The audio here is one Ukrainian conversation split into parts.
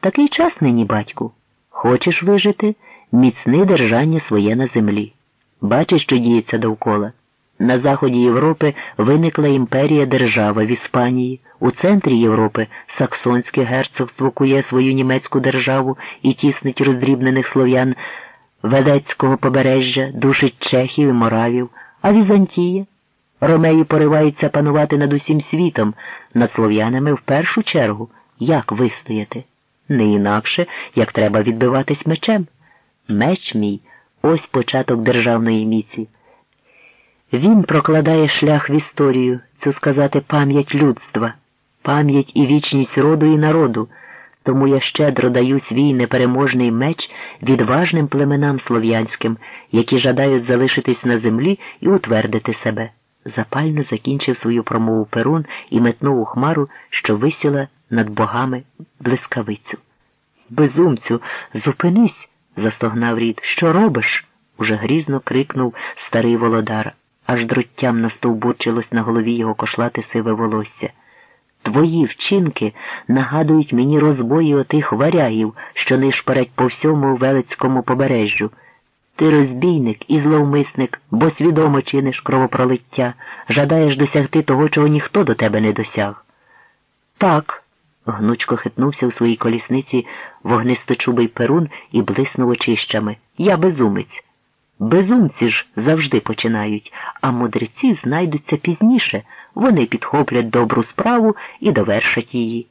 Такий час нині, батьку. Хочеш вижити? Міцне держання своє на землі. Бачиш, що діється довкола. На заході Європи виникла імперія держава в Іспанії, у центрі Європи Саксонське герцогство кує свою німецьку державу і тіснить роздрібнених слов'ян Ведецького побережжя, душить чехів і моравів, а Візантія. Ромеї пориваються панувати над усім світом, над слов'янами в першу чергу. Як вистояти? Не інакше, як треба відбиватись мечем. Меч мій ось початок державної міці. Він прокладає шлях в історію, цю сказати пам'ять людства, пам'ять і вічність роду і народу, тому я щедро даю свій непереможний меч відважним племенам слов'янським, які жадають залишитись на землі і утвердити себе. Запально закінчив свою промову Перун і метнув у хмару, що висіла над богами блискавицю. Безумцю, зупинись, застогнав рід. Що робиш? уже грізно крикнув старий володар, аж дроттям настовбурчилось на голові його кошлати сиве волосся. Твої вчинки нагадують мені розбої отих варягів, що нишпорять по всьому велицькому побережжю. Ти розбійник і зловмисник, бо свідомо чиниш кровопролиття, жадаєш досягти того, чого ніхто до тебе не досяг. Так, гнучко хитнувся у своїй колісниці вогнисточубий перун і блиснув очищами. Я безумець. Безумці ж завжди починають, а мудреці знайдуться пізніше, вони підхоплять добру справу і довершать її.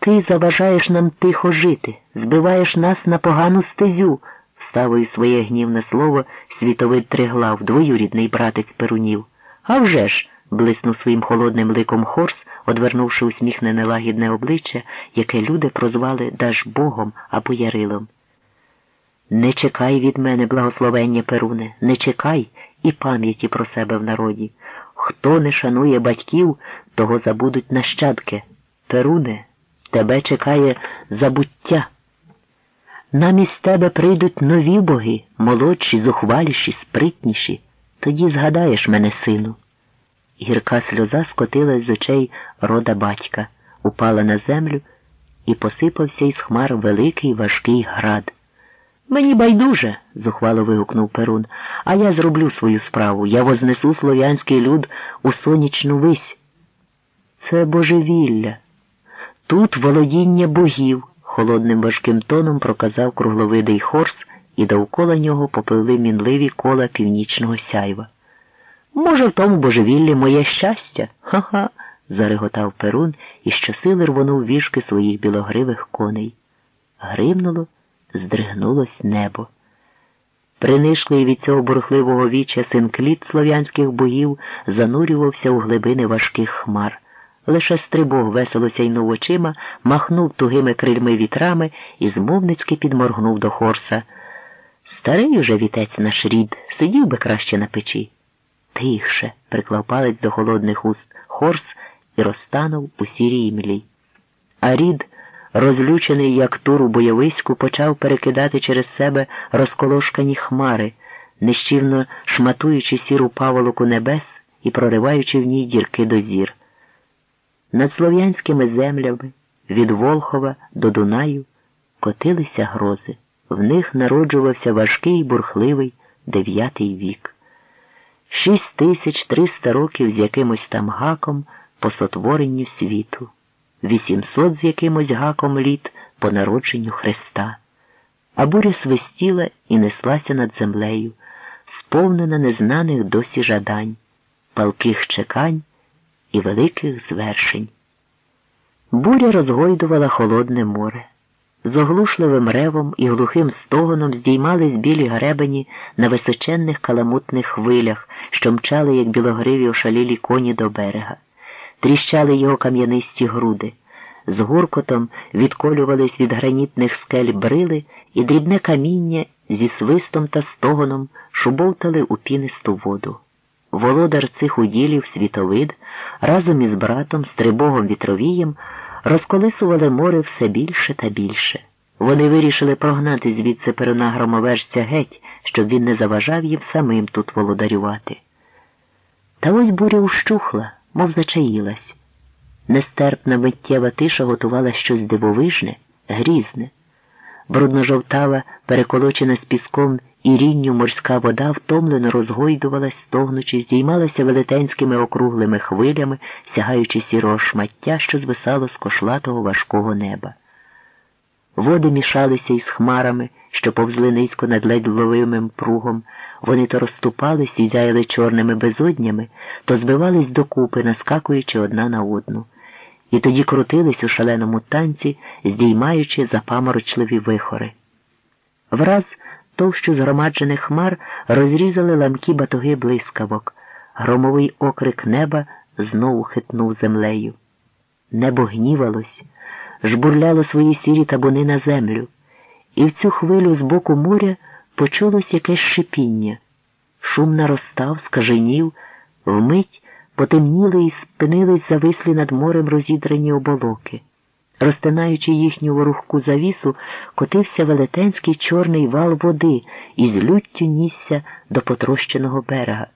Ти заважаєш нам тихо жити, збиваєш нас на погану стезю, вставив своє гнівне слово світовид триглав, двоюрідний братець перунів. «А вже ж!» – блиснув своїм холодним ликом Хорс, одвернувши усміхнене лагідне обличчя, яке люди прозвали Дажбогом або Ярилом. Не чекай від мене, благословення Перуне, не чекай і пам'яті про себе в народі. Хто не шанує батьків, того забудуть нащадки. Перуне, тебе чекає забуття. Намість тебе прийдуть нові боги, молодші, зухваліші, спритніші. Тоді згадаєш мене, сину. Гірка сльоза скотилась з очей рода батька, упала на землю і посипався із хмар великий важкий град. Мені байдуже, зухвало вигукнув Перун, а я зроблю свою справу. Я вознесу слов'янський люд у сонячну вись. Це божевілля. Тут володіння богів, холодним важким тоном проказав кругловидий хорс, і довкола нього попливли мінливі кола північного сяйва. Може, в тому божевіллі моє щастя? Ха-ха. зареготав Перун і щосили рвонув вішки своїх білогривих коней. Гримнуло здригнулось небо. Принишклий від цього бурхливого віча синкліт слов'янських богів занурювався у глибини важких хмар. Лише стрибог весело сяйнув очима, махнув тугими крильми вітрами і змовницьки підморгнув до хорса. Старий уже вітець наш рід, сидів би краще на печі. Тихше, приклав палець до холодних уст хорс і розтанув у сірій млі. А рід розлючений, як тур у бойовиську, почав перекидати через себе розколошкані хмари, нещівно шматуючи сіру паволоку небес і прориваючи в ній дірки до зір. Над слов'янськими землями від Волхова до Дунаю котилися грози. В них народжувався важкий бурхливий дев'ятий вік. Шість тисяч триста років з якимось там гаком по сотворенню світу. 800 з якимось гаком літ по народженню Христа, а буря свистіла і неслася над землею, сповнена незнаних досі жадань, палких чекань і великих звершень. Буря розгойдувала холодне море. З оглушливим ревом і глухим стогоном здіймались білі гребені на височенних каламутних хвилях, що мчали, як білогриві ошалілі коні до берега тріщали його кам'янисті груди, з гуркотом відколювались від гранітних скель брили, і дрібне каміння зі свистом та стогоном шубовтали у пінисту воду. Володар цих уділів світовид разом із братом, стрибогом вітровієм, розколисували море все більше та більше. Вони вирішили прогнати звідси перена громовержця геть, щоб він не заважав їм самим тут володарювати. Та ось буря ущухла мов зачаїлась. Нестерпна миттєва тиша готувала щось дивовижне, грізне. Брудно-жовтава, переколочена з піском і рінню морська вода втомлено розгойдувалась, стогнучи, здіймалася велетенськими округлими хвилями, сягаючи сірого шмаття, що звисало з кошлатого важкого неба. Води мішалися із хмарами, що повзли низько над ледь ловимим пругом. Вони то розступались і зяяли чорними безоднями, то збивались докупи, наскакуючи одна на одну. І тоді крутились у шаленому танці, здіймаючи запаморочливі вихори. Враз товщу згромаджених хмар розрізали ламкі батоги блискавок. Громовий окрик неба знову хитнув землею. Небо гнівалось, жбурляло свої сірі табуни на землю, і в цю хвилю з боку моря почулось якесь шипіння. Шум наростав, скаженів, вмить потемніли і спинились завислі над морем розідрані оболоки. Розтинаючи їхню ворухку завісу, котився велетенський чорний вал води і з люттю нісся до потрощеного берега.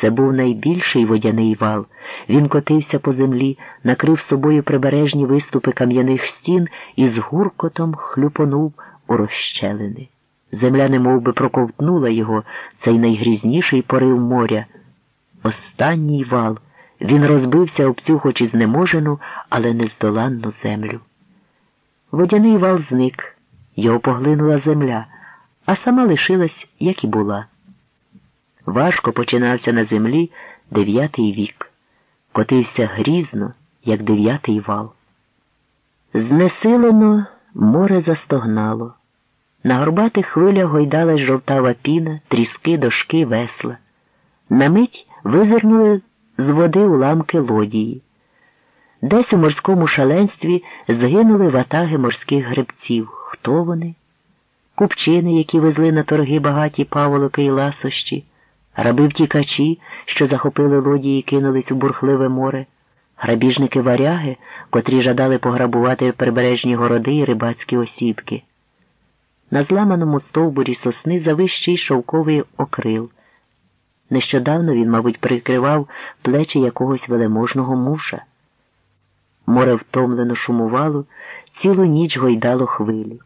Це був найбільший водяний вал. Він котився по землі, накрив собою прибережні виступи кам'яних стін і з гуркотом хлюпонув у розщелини. Земля немов би проковтнула його, цей найгрізніший порив моря. Останній вал. Він розбився об цю хоч і знеможену, але нездоланну землю. Водяний вал зник, його поглинула земля, а сама лишилась, як і була. Важко починався на землі дев'ятий вік, котився грізно, як дев'ятий вал. Знесилено море застогнало. На горбатих хвилях гойдалась жовтава піна, тріски, дошки, весла. На мить визирнули з води уламки лодії. Десь у морському шаленстві згинули ватаги морських гребців. Хто вони? Купчини, які везли на торги багаті паволоки і ласощі, раби втікачі, що захопили лодії і кинулись у бурхливе море, грабіжники варяги, котрі жадали пограбувати прибережні городи і рибацькі осідки. На зламаному стовбурі сосни завищий шовковий окрил. Нещодавно він, мабуть, прикривав плечі якогось велеможного муша. Море втомлено шумувало, цілу ніч гойдало хвилі.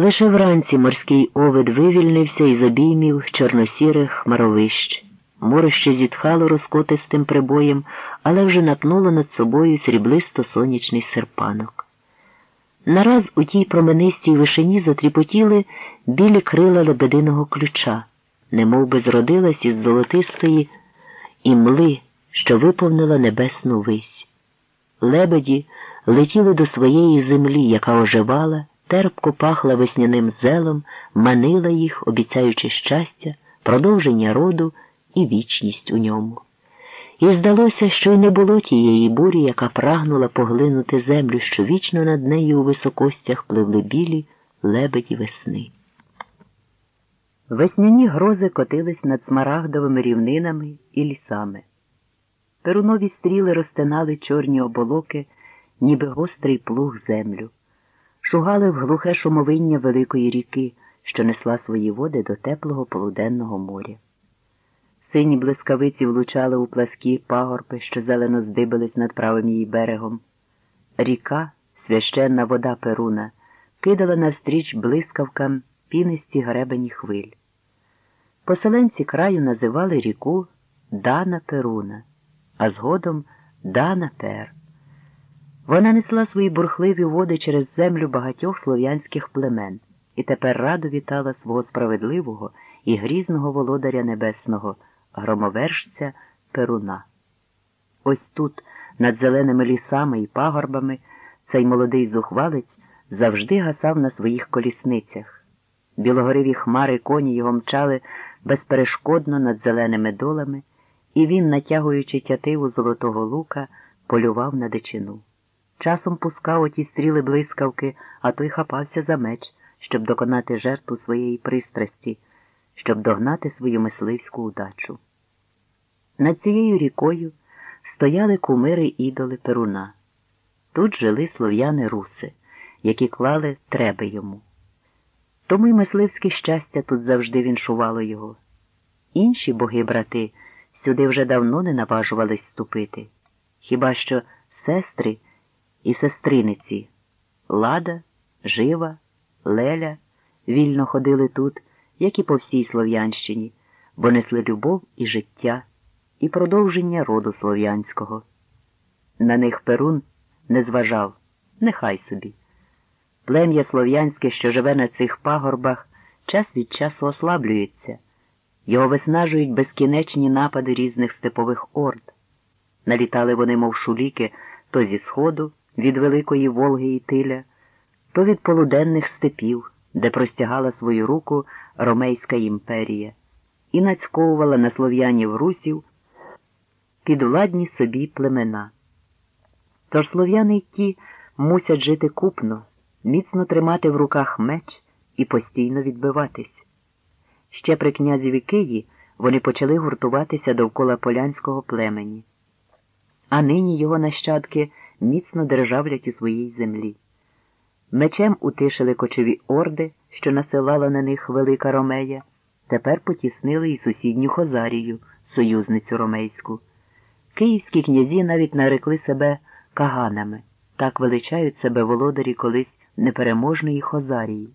Лише вранці морський овид вивільнився із обіймів чорносірих хмаровищ. Море ще зітхало розкотистим прибоєм, але вже напнуло над собою сріблисто сонячний серпанок. Нараз у тій променистій вишині затріпотіли білі крила лебединого ключа немов би зродилась із золотистої імли, що виповнила небесну вись. Лебеді летіли до своєї землі, яка оживала, терпко пахла весняним зелом, манила їх, обіцяючи щастя, продовження роду і вічність у ньому. І здалося, що й не було тієї бурі, яка прагнула поглинути землю, що вічно над нею у високостях пливли білі лебеді весни. Весняні грози котились над смарагдовими рівнинами і лісами. Перунові стріли розтинали чорні оболоки, ніби гострий плуг землю, шугали в глухе шумовиння великої ріки, що несла свої води до теплого полуденного моря. Сині блискавиці влучали у пласкі пагорби, що зелено здибились над правим її берегом. Ріка, священна вода Перуна, кидала навстріч блискавкам пінисті гребені хвиль. Поселенці краю називали ріку Дана Перуна, а згодом Дана Пер. Вона несла свої бурхливі води через землю багатьох слов'янських племен і тепер радо вітала свого справедливого і грізного володаря небесного, громовержця Перуна. Ось тут, над зеленими лісами і пагорбами, цей молодий зухвалець завжди гасав на своїх колісницях. Білогориві хмари коні його мчали безперешкодно над зеленими долами, і він, натягуючи тятиву золотого лука, полював на дичину. Часом пускав оті стріли блискавки, а той хапався за меч, щоб доконати жертву своєї пристрасті, щоб догнати свою мисливську удачу. Над цією рікою стояли кумири ідоли Перуна. Тут жили слов'яни руси, які клали треби йому. Тому й мисливське щастя тут завжди віншувало його. Інші боги-брати сюди вже давно не наважувались ступити, хіба що сестри і сестриниці Лада, Жива, Леля вільно ходили тут, як і по всій Слов'янщині, бо несли любов і життя, і продовження роду слов'янського. На них Перун не зважав, нехай собі. Плем'я слов'янське, що живе на цих пагорбах, час від часу ослаблюється, його виснажують безкінечні напади різних степових орд. Налітали вони, мов шуліки, то зі сходу, від Великої Волги і Тиля, то від полуденних степів, де простягала свою руку Ромейська імперія, і нацьковувала на слов'янів русів підвладні собі племена. Тож слов'яни ті мусять жити купно, міцно тримати в руках меч і постійно відбиватись. Ще при князеві Киї вони почали гуртуватися довкола полянського племені, а нині його нащадки міцно державлять у своїй землі. Мечем утишили кочові орди, що насилала на них велика Ромея, тепер потіснили і сусідню Хозарію, союзницю ромейську. Київські князі навіть нарекли себе каганами, так величають себе володарі колись непереможної Хозарії.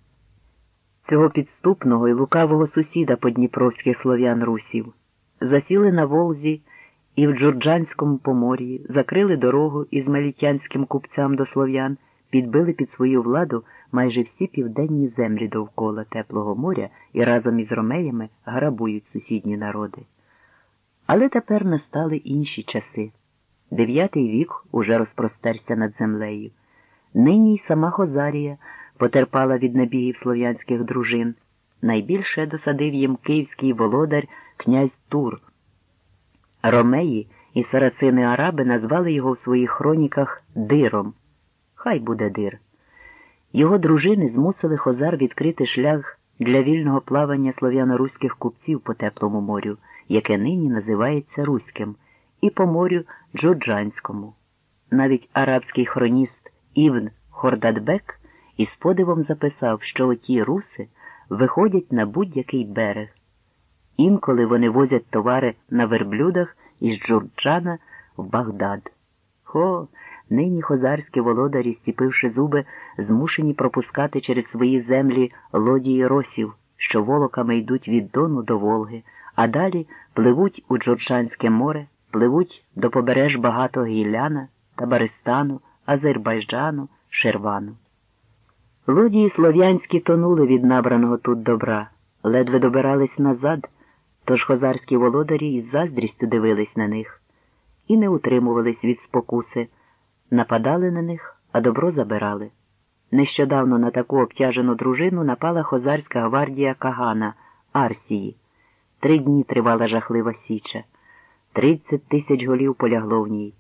Цього підступного і лукавого сусіда подніпровських слов'ян русів засіли на Волзі і в Джурджанському помор'ї, закрили дорогу із малітянським купцям до слов'ян, підбили під свою владу майже всі південні землі довкола теплого моря і разом із ромеями грабують сусідні народи. Але тепер настали інші часи. Дев'ятий вік уже розпростерся над землею. Нині й сама Хозарія потерпала від набігів слов'янських дружин. Найбільше досадив їм київський володар князь Тур. Ромеї і сарацини Араби назвали його в своїх хроніках диром. Хай буде дир. Його дружини змусили Хозар відкрити шлях для вільного плавання слов'яно-руських купців по теплому морю, яке нині називається Руським, і по морю Джуджанському. Навіть арабський хроніст Івн Хордадбек із подивом записав, що оті руси виходять на будь-який берег. Інколи вони возять товари на верблюдах із Джурджана в Багдад. Хо, нині хозарські володарі, стіпивши зуби, змушені пропускати через свої землі лодії росів, що волоками йдуть від Дону до Волги, а далі пливуть у Джурджанське море, пливуть до побереж багато Гіляна, Табаристану, Азербайджану, Шервану. Лодії слов'янські тонули від набраного тут добра, ледве добирались назад, тож хозарські володарі із заздрістю дивились на них і не утримувались від спокуси, нападали на них, а добро забирали. Нещодавно на таку обтяжену дружину напала хозарська гвардія Кагана Арсії. Три дні тривала жахлива січа. Тридцять тисяч голів полягло в ній.